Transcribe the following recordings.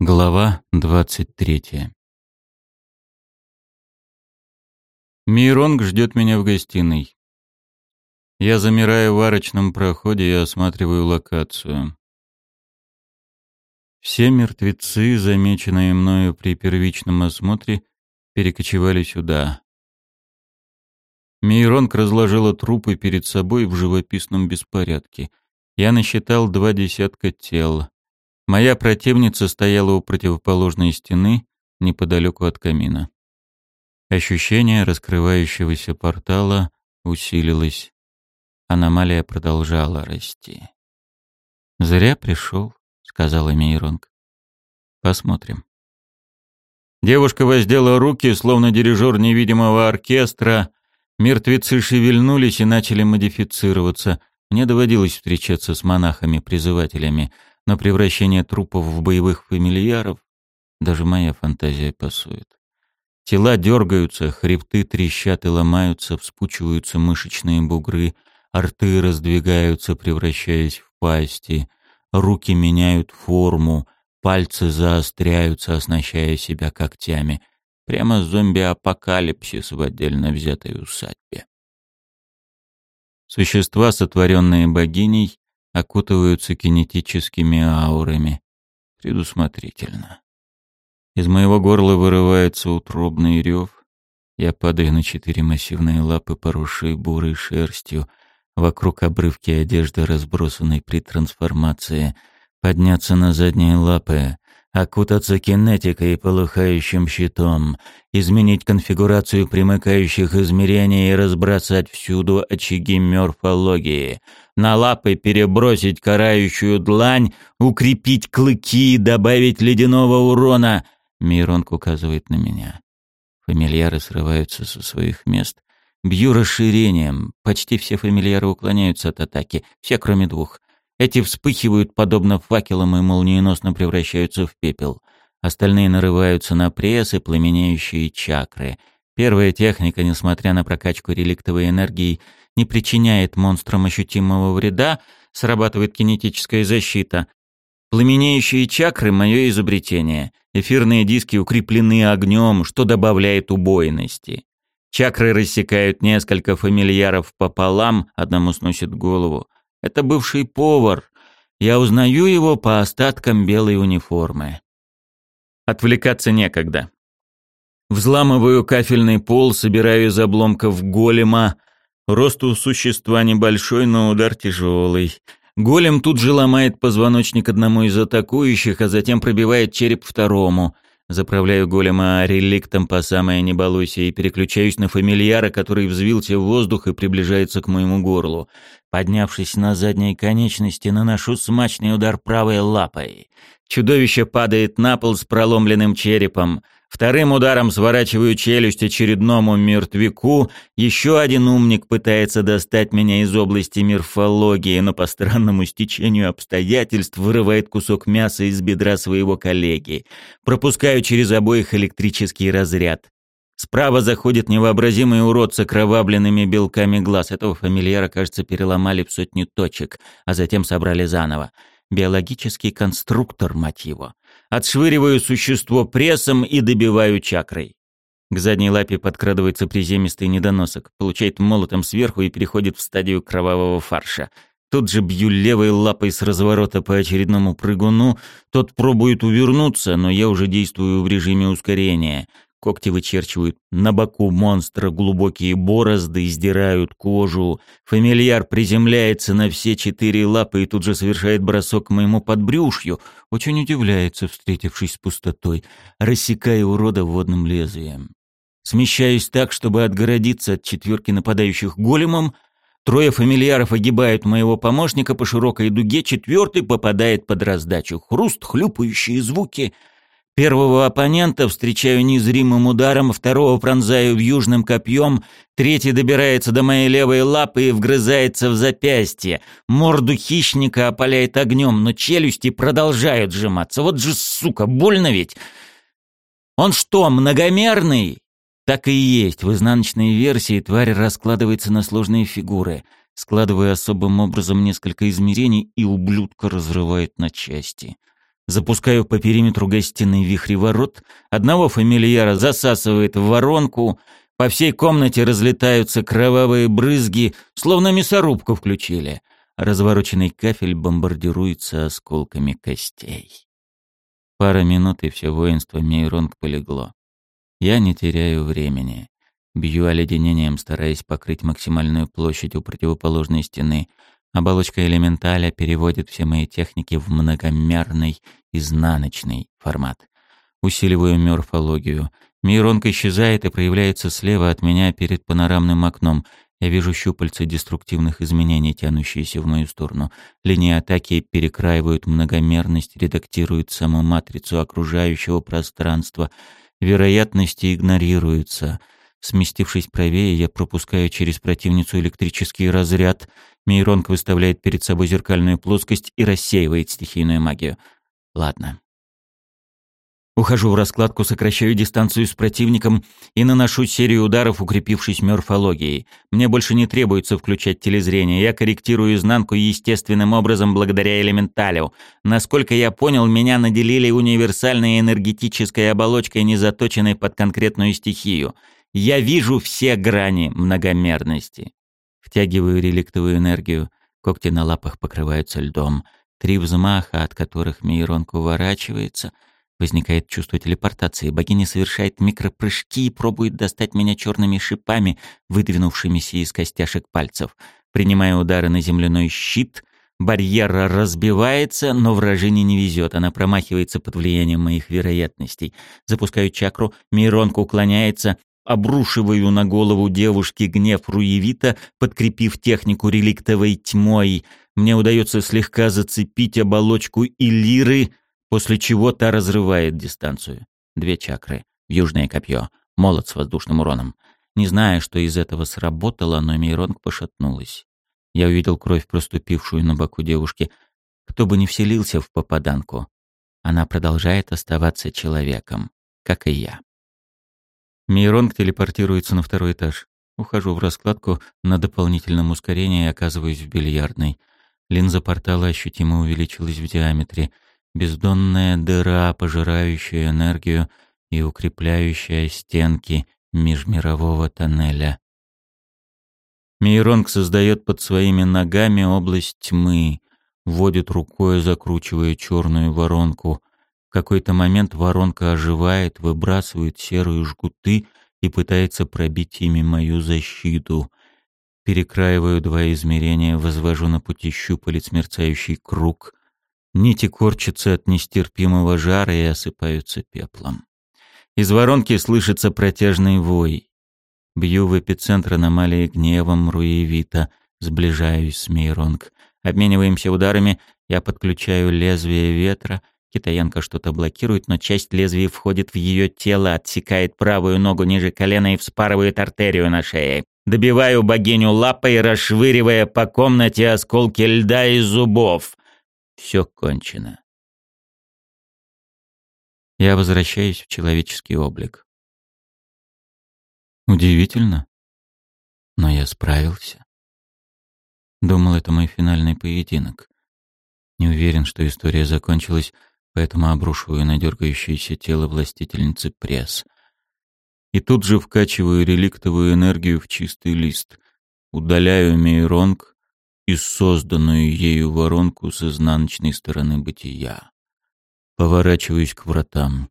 Глава двадцать третья. Миронг ждет меня в гостиной. Я замираю в арочном проходе и осматриваю локацию. Все мертвецы, замеченные мною при первичном осмотре, перекочевали сюда. Мейронг разложила трупы перед собой в живописном беспорядке. Я насчитал два десятка тел. Моя противница стояла у противоположной стены, неподалеку от камина. Ощущение раскрывающегося портала усилилось. Аномалия продолжала расти. «Зря пришел», — сказала Мейронг. «Посмотрим». Девушка воздела руки, словно дирижер невидимого оркестра. Мертвецы шевельнулись и начали модифицироваться. Мне доводилось встречаться с монахами-призывателями — но превращение трупов в боевых фамильяров даже моя фантазия пасует. Тела дергаются, хребты трещат и ломаются, вспучиваются мышечные бугры, арты раздвигаются, превращаясь в пасти, руки меняют форму, пальцы заостряются, оснащая себя когтями. Прямо зомби-апокалипсис в отдельно взятой усадьбе. Существа, сотворенные богиней, окутываются кинетическими аурами. Предусмотрительно. Из моего горла вырывается утробный рев. Я падаю на четыре массивные лапы, поросшие бурой шерстью. Вокруг обрывки одежды, разбросанной при трансформации. Подняться на задние лапы окутаться кинетикой и полыхающим щитом, изменить конфигурацию примыкающих измерений и разбросать всюду очаги морфологии, на лапы перебросить карающую длань, укрепить клыки, добавить ледяного урона. Миронг указывает на меня. Фамильяры срываются со своих мест. Бью расширением. Почти все фамильяры уклоняются от атаки, все кроме двух. Эти вспыхивают подобно факелам и молниеносно превращаются в пепел. Остальные нарываются на пресс и пламенеющие чакры. Первая техника, несмотря на прокачку реликтовой энергии, не причиняет монстрам ощутимого вреда, срабатывает кинетическая защита. Пламенеющие чакры — мое изобретение. Эфирные диски укреплены огнем, что добавляет убойности. Чакры рассекают несколько фамильяров пополам, одному сносит голову. Это бывший повар. Я узнаю его по остаткам белой униформы. Отвлекаться некогда. Взламываю кафельный пол, собираю из обломков голема. Рост у существа небольшой, но удар тяжелый. Голем тут же ломает позвоночник одному из атакующих, а затем пробивает череп второму — Заправляю голема реликтом по самое не балуйся и переключаюсь на фамильяра, который взвился в воздух и приближается к моему горлу. Поднявшись на задней конечности, наношу смачный удар правой лапой. Чудовище падает на пол с проломленным черепом. Вторым ударом сворачиваю челюсть очередному мертвяку. Еще один умник пытается достать меня из области морфологии, но по странному стечению обстоятельств вырывает кусок мяса из бедра своего коллеги. Пропускаю через обоих электрический разряд. Справа заходит невообразимый урод с окровавленными белками глаз. Этого фамильяра, кажется, переломали в сотни точек, а затем собрали заново. Биологический конструктор, мать его. Отшвыриваю существо прессом и добиваю чакрой. К задней лапе подкрадывается приземистый недоносок, получает молотом сверху и переходит в стадию кровавого фарша. Тут же бью левой лапой с разворота по очередному прыгуну. Тот пробует увернуться, но я уже действую в режиме ускорения. Когти вычерчивают на боку монстра глубокие борозды, издирают кожу. Фамильяр приземляется на все четыре лапы и тут же совершает бросок к моему подбрюшью. Очень удивляется, встретившись с пустотой, рассекая урода водным лезвием. Смещаюсь так, чтобы отгородиться от четверки нападающих големом. Трое фамильяров огибают моего помощника по широкой дуге, четвертый попадает под раздачу. Хруст, хлюпающие звуки — Первого оппонента встречаю незримым ударом, второго пронзаю вьюжным копьем, третий добирается до моей левой лапы и вгрызается в запястье. Морду хищника опаляет огнем, но челюсти продолжают сжиматься. Вот же, сука, больно ведь! Он что, многомерный? Так и есть. В изнаночной версии тварь раскладывается на сложные фигуры. Складывая особым образом несколько измерений, и ублюдка разрывает на части. Запускаю по периметру гостиной вихри ворот, одного фамильяра засасывает в воронку, по всей комнате разлетаются кровавые брызги, словно мясорубку включили. Развороченный кафель бомбардируется осколками костей. Пара минут, и все воинство Мейронг полегло. Я не теряю времени. Бью оледенением, стараясь покрыть максимальную площадь у противоположной стены. Оболочка элементаля переводит все мои техники в многомерный, изнаночный формат. Усиливаю морфологию. Мейронг исчезает и проявляется слева от меня перед панорамным окном — я вижу щупальца деструктивных изменений, тянущиеся в мою сторону. Линии атаки перекраивают многомерность, редактируют саму матрицу окружающего пространства. Вероятности игнорируются. Сместившись правее, я пропускаю через противницу электрический разряд. Мейронг выставляет перед собой зеркальную плоскость и рассеивает стихийную магию. Ладно. Ухожу в раскладку, сокращаю дистанцию с противником и наношу серию ударов, укрепившись морфологией. Мне больше не требуется включать телезрение. Я корректирую изнанку естественным образом благодаря элементалю. Насколько я понял, меня наделили универсальной энергетической оболочкой, не заточенной под конкретную стихию. Я вижу все грани многомерности. Втягиваю реликтовую энергию. Когти на лапах покрываются льдом. Три взмаха, от которых Мейронг уворачивается — Возникает чувство телепортации. Богиня совершает микропрыжки и пробует достать меня черными шипами, выдвинувшимися из костяшек пальцев. Принимая удары на земляной щит, барьер разбивается, но вражине не везет. Она промахивается под влиянием моих вероятностей. Запускаю чакру, Миронка уклоняется, обрушиваю на голову девушки гнев Руевита, подкрепив технику реликтовой тьмой. Мне удается слегка зацепить оболочку Илиры — после чего та разрывает дистанцию. Две чакры, южное копье, молот с воздушным уроном. Не зная, что из этого сработало, но Мейронг пошатнулась. Я увидел кровь, проступившую на боку девушки. Кто бы ни вселился в попаданку, она продолжает оставаться человеком, как и я. Мейронг телепортируется на второй этаж. Ухожу в раскладку на дополнительном ускорении и оказываюсь в бильярдной. Линза портала ощутимо увеличилась в диаметре — бездонная дыра, пожирающая энергию и укрепляющая стенки межмирового тоннеля. Мейронг создает под своими ногами область тьмы, вводит рукой, закручивая черную воронку. В какой-то момент воронка оживает, выбрасывает серые жгуты и пытается пробить ими мою защиту. Перекраиваю два измерения, возвожу на пути щупалец мерцающий круг, Нити корчатся от нестерпимого жара и осыпаются пеплом. Из воронки слышится протяжный вой. Бью в эпицентр аномалии гневом Руевита, сближаюсь с Мейронг. Обмениваемся ударами, я подключаю лезвие ветра, китаянка что-то блокирует, но часть лезвия входит в ее тело, отсекает правую ногу ниже колена и вспарывает артерию на шее. Добиваю богиню лапой, расшвыривая по комнате осколки льда и зубов. Все кончено. Я возвращаюсь в человеческий облик. Удивительно, но я справился. Думал, это мой финальный поединок. Не уверен, что история закончилась, поэтому обрушиваю на дергающееся тело властительницы пресс. И тут же вкачиваю реликтовую энергию в чистый лист. Удаляю мейронг, и созданную ею воронку с изнаночной стороны бытия. Поворачиваюсь к вратам.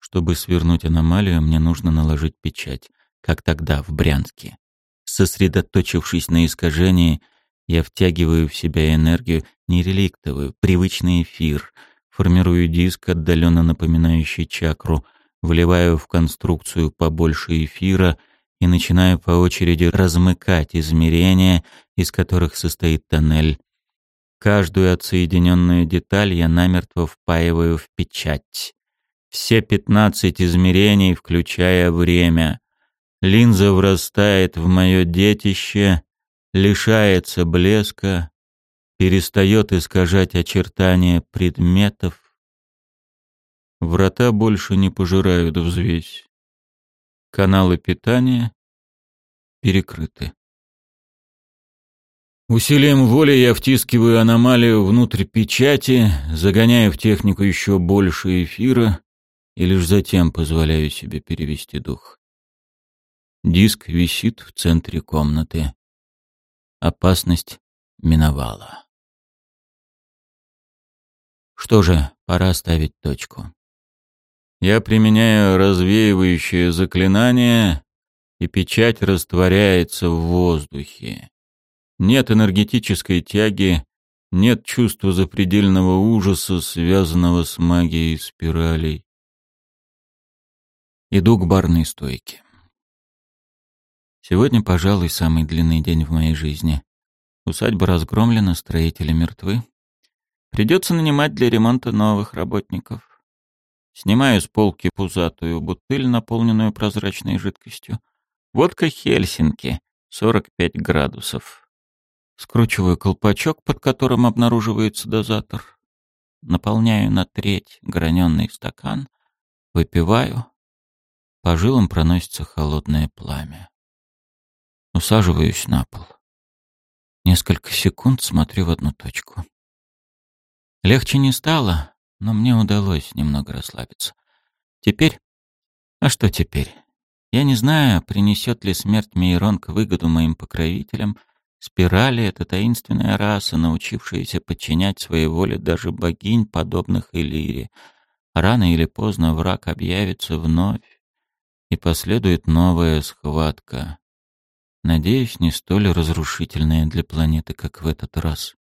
Чтобы свернуть аномалию, мне нужно наложить печать, как тогда в Брянске. Сосредоточившись на искажении, я втягиваю в себя энергию, не реликтовую, привычный эфир, формирую диск, отдаленно напоминающий чакру, вливаю в конструкцию побольше эфира — и начинаю по очереди размыкать измерения, из которых состоит тоннель. Каждую отсоединенную деталь я намертво впаиваю в печать. Все пятнадцать измерений, включая время. Линза врастает в мое детище, лишается блеска, перестает искажать очертания предметов. Врата больше не пожирают взвесь. Каналы питания перекрыты. Усилием воли я втискиваю аномалию внутрь печати, загоняю в технику еще больше эфира и лишь затем позволяю себе перевести дух. Диск висит в центре комнаты. Опасность миновала. Что же, пора ставить точку. Я применяю развеивающее заклинание, и печать растворяется в воздухе. Нет энергетической тяги, нет чувства запредельного ужаса, связанного с магией спиралей. Иду к барной стойке. Сегодня, пожалуй, самый длинный день в моей жизни. Усадьба разгромлена, строители мертвы. Придется нанимать для ремонта новых работников. Снимаю с полки пузатую бутыль, наполненную прозрачной жидкостью. Водка Хельсинки, 45 градусов. Скручиваю колпачок, под которым обнаруживается дозатор. Наполняю на треть граненый стакан, выпиваю. По жилам проносится холодное пламя. Усаживаюсь на пол. Несколько секунд смотрю в одну точку. Легче не стало, но мне удалось немного расслабиться. Теперь... А что теперь? Я не знаю, принесет ли смерть Мейронг выгоду моим покровителям. Спирали — это таинственная раса, научившаяся подчинять своей воле даже богинь, подобных Элире. Рано или поздно враг объявится вновь, и последует новая схватка. Надеюсь, не столь разрушительная для планеты, как в этот раз.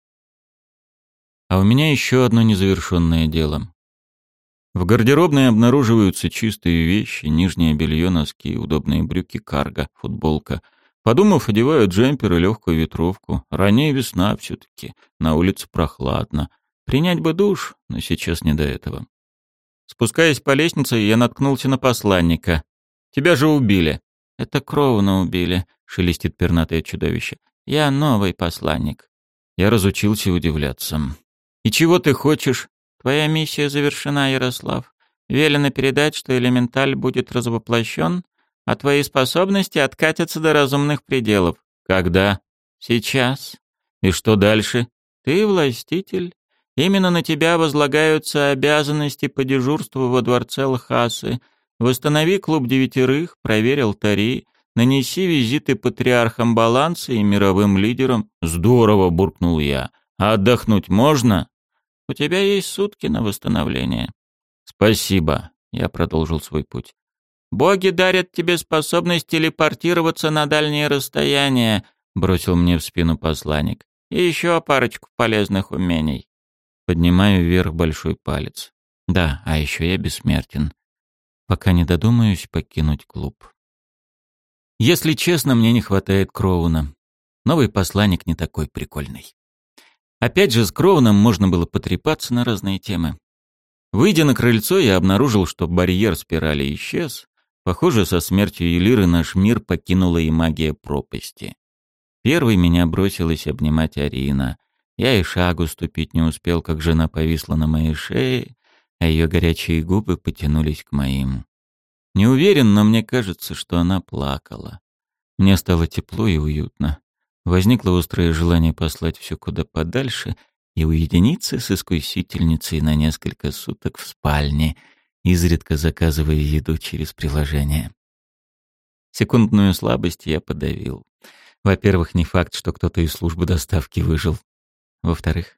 А у меня еще одно незавершенное дело. В гардеробной обнаруживаются чистые вещи, нижнее белье, носки, удобные брюки, карго, футболка. Подумав, одеваю джемпер и легкую ветровку. Ранее весна все-таки, на улице прохладно. Принять бы душ, но сейчас не до этого. Спускаясь по лестнице, я наткнулся на посланника. «Тебя же убили». «Это Кроуна убили», — шелестит пернатое чудовище. «Я новый посланник». Я разучился удивляться. «И чего ты хочешь?» «Твоя миссия завершена, Ярослав. Велено передать, что элементаль будет развоплощен, а твои способности откатятся до разумных пределов. Когда? Сейчас. И что дальше? Ты властитель. Именно на тебя возлагаются обязанности по дежурству во дворце Лхасы. Восстанови клуб девятерых, проверь алтари, нанеси визиты патриархам баланса и мировым лидерам. Здорово, буркнул я. А отдохнуть можно? У тебя есть сутки на восстановление. Спасибо. Я продолжил свой путь. Боги дарят тебе способность телепортироваться на дальние расстояния, бросил мне в спину посланник. И еще парочку полезных умений. Поднимаю вверх большой палец. Да, а еще я бессмертен. Пока не додумаюсь покинуть клуб. Если честно, мне не хватает Кроуна. Новый посланник не такой прикольный. Опять же, с Кроуном можно было потрепаться на разные темы. Выйдя на крыльцо, я обнаружил, что барьер спирали исчез. Похоже, со смертью Елиры наш мир покинула и магия пропасти. Первый меня бросилась обнимать Арина. Я и шагу ступить не успел, как жена повисла на моей шее, а ее горячие губы потянулись к моим. Не уверен, но мне кажется, что она плакала. Мне стало тепло и уютно. Возникло острое желание послать все куда подальше и уединиться с искусительницей на несколько суток в спальне, изредка заказывая еду через приложение. Секундную слабость я подавил. Во-первых, не факт, что кто-то из службы доставки выжил. Во-вторых,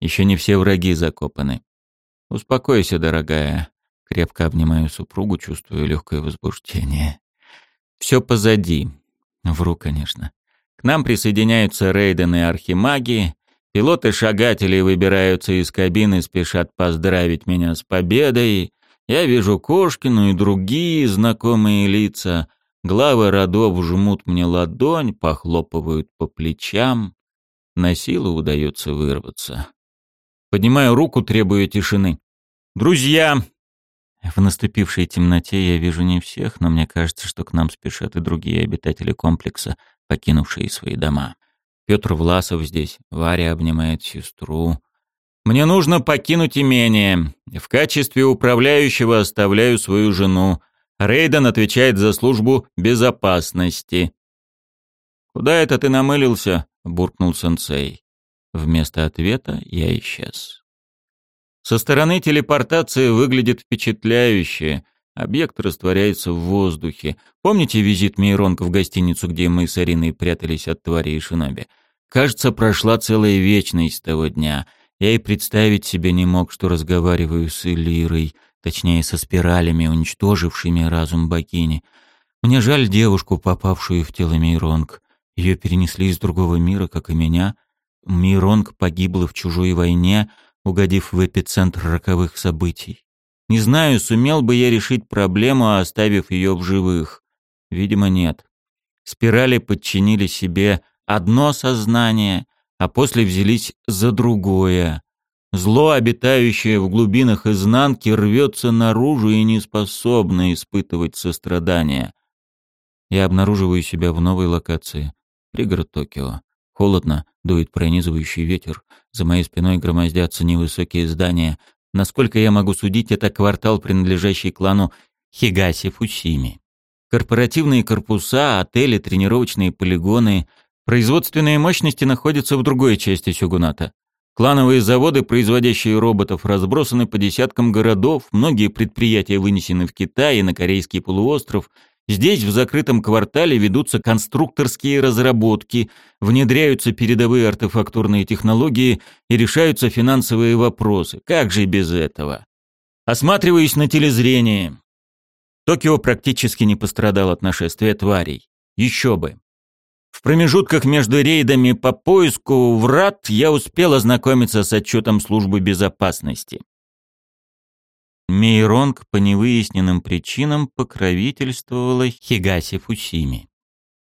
еще не все враги закопаны. «Успокойся, дорогая», — крепко обнимаю супругу, чувствую легкое возбуждение. «Все позади». Вру, конечно нам присоединяются Рейден и Архимаги. Пилоты-шагатели выбираются из кабины, спешат поздравить меня с победой. Я вижу Кошкину и другие знакомые лица. Главы родов жмут мне ладонь, похлопывают по плечам. На силу удается вырваться. Поднимаю руку, требуя тишины. «Друзья!» В наступившей темноте я вижу не всех, но мне кажется, что к нам спешат и другие обитатели комплекса — покинувшие свои дома. Петр Власов здесь, Варя обнимает сестру. «Мне нужно покинуть имение. В качестве управляющего оставляю свою жену. Рейден отвечает за службу безопасности». «Куда это ты намылился?» — буркнул сенсей. Вместо ответа я исчез. Со стороны телепортация выглядит впечатляюще. Объект растворяется в воздухе. Помните визит Мейронка в гостиницу, где мы с Ариной прятались от твари и шиноби? Кажется, прошла целая вечность того дня. Я и представить себе не мог, что разговариваю с Элирой, точнее, со спиралями, уничтожившими разум богини. Мне жаль девушку, попавшую в тело Мейронг. Ее перенесли из другого мира, как и меня. Мейронг погибла в чужой войне, угодив в эпицентр роковых событий. Не знаю, сумел бы я решить проблему, оставив ее в живых. Видимо, нет. Спирали подчинили себе одно сознание, а после взялись за другое. Зло, обитающее в глубинах изнанки, рвется наружу и не способно испытывать сострадания. Я обнаруживаю себя в новой локации. Пригород Токио. Холодно, дует пронизывающий ветер. За моей спиной громоздятся невысокие здания. Насколько я могу судить, это квартал, принадлежащий клану Хигаси Фусими. Корпоративные корпуса, отели, тренировочные полигоны, производственные мощности находятся в другой части Сёгуната. Клановые заводы, производящие роботов, разбросаны по десяткам городов, многие предприятия вынесены в Китай и на Корейский полуостров – Здесь, в закрытом квартале, ведутся конструкторские разработки, внедряются передовые артефактурные технологии и решаются финансовые вопросы. Как же без этого? Осматриваюсь на телезрение. Токио практически не пострадал от нашествия тварей. Еще бы. В промежутках между рейдами по поиску врат я успел ознакомиться с отчетом службы безопасности. Мейронг по невыясненным причинам покровительствовала Хигаси Фусими.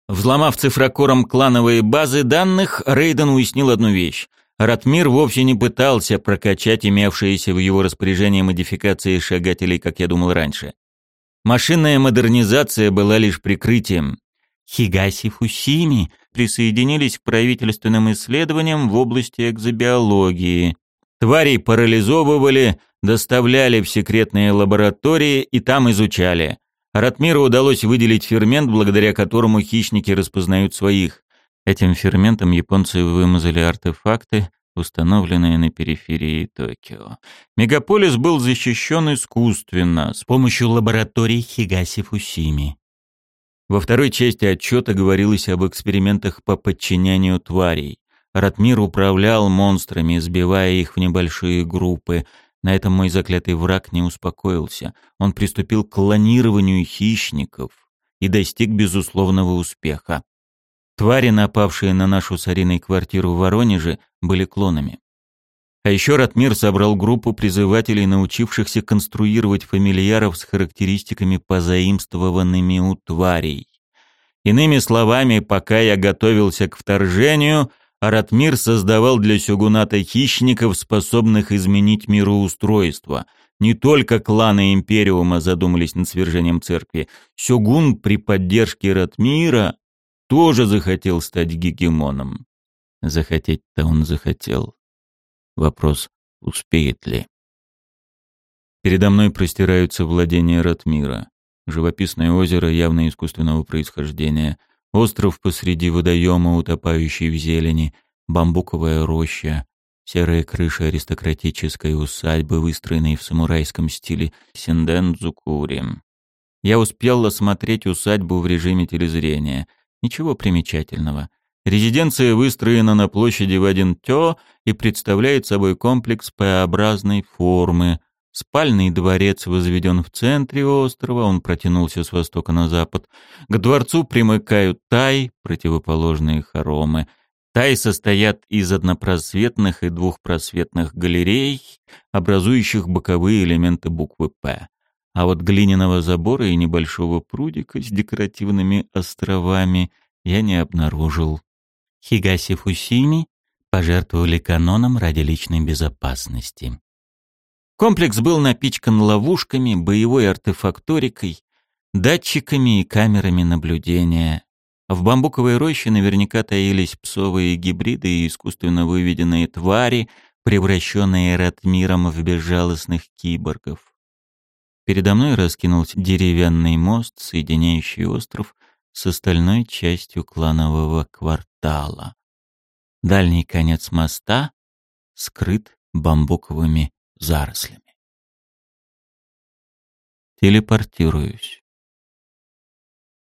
Взломав цифрокором клановые базы данных, Рейден уяснил одну вещь. Ратмир вовсе не пытался прокачать имевшиеся в его распоряжении модификации шагателей, как я думал раньше. Машинная модернизация была лишь прикрытием. Хигаси Фусими присоединились к правительственным исследованиям в области экзобиологии. Тварей парализовывали, доставляли в секретные лаборатории и там изучали. Ратмиру удалось выделить фермент, благодаря которому хищники распознают своих. Этим ферментом японцы вымазали артефакты, установленные на периферии Токио. Мегаполис был защищен искусственно, с помощью лабораторий Хигаси-Фусими. Во второй части отчета говорилось об экспериментах по подчинению тварей. Ратмир управлял монстрами, сбивая их в небольшие группы, на этом мой заклятый враг не успокоился. Он приступил к клонированию хищников и достиг безусловного успеха. Твари, напавшие на нашу с Ариной квартиру в Воронеже, были клонами. А еще Ратмир собрал группу призывателей, научившихся конструировать фамильяров с характеристиками, позаимствованными у тварей. Иными словами, пока я готовился к вторжению, Аратмир создавал для сёгуната хищников, способных изменить мироустройство. Не только кланы Империума задумались над свержением церкви. Сёгун при поддержке Ратмира тоже захотел стать гегемоном. Захотеть-то он захотел. Вопрос, успеет ли? Передо мной простираются владения Ратмира. Живописное озеро явно искусственного происхождения – Остров посреди водоема, утопающий в зелени, бамбуковая роща, серая крыша аристократической усадьбы, выстроенной в самурайском стиле Синден-Дзукури. Я успел осмотреть усадьбу в режиме телезрения. Ничего примечательного. Резиденция выстроена на площади в один тё и представляет собой комплекс П-образной формы, Спальный дворец возведен в центре острова, он протянулся с востока на запад. К дворцу примыкают тай, противоположные хоромы. Тай состоят из однопросветных и двухпросветных галерей, образующих боковые элементы буквы «П». А вот глиняного забора и небольшого прудика с декоративными островами я не обнаружил. Хигаси Фусими пожертвовали каноном ради личной безопасности. Комплекс был напичкан ловушками, боевой артефакторикой, датчиками и камерами наблюдения. В бамбуковой роще наверняка таились псовые гибриды и искусственно выведенные твари, превращенные Ратмиром в безжалостных киборгов. Передо мной раскинулся деревянный мост, соединяющий остров с остальной частью кланового квартала. Дальний конец моста скрыт бамбуковыми зарослями. Телепортируюсь.